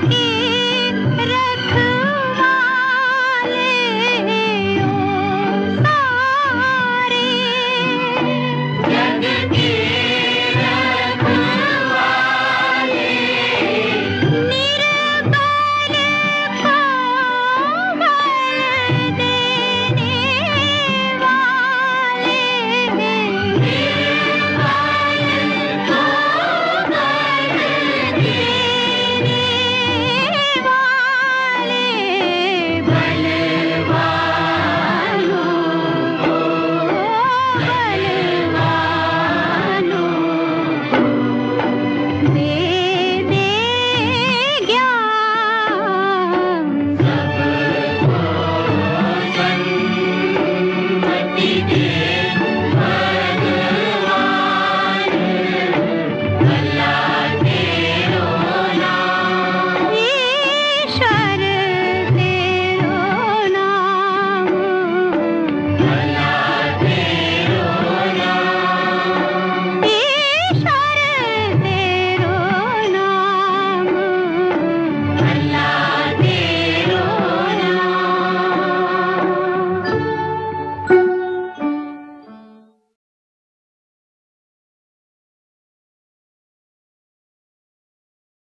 थे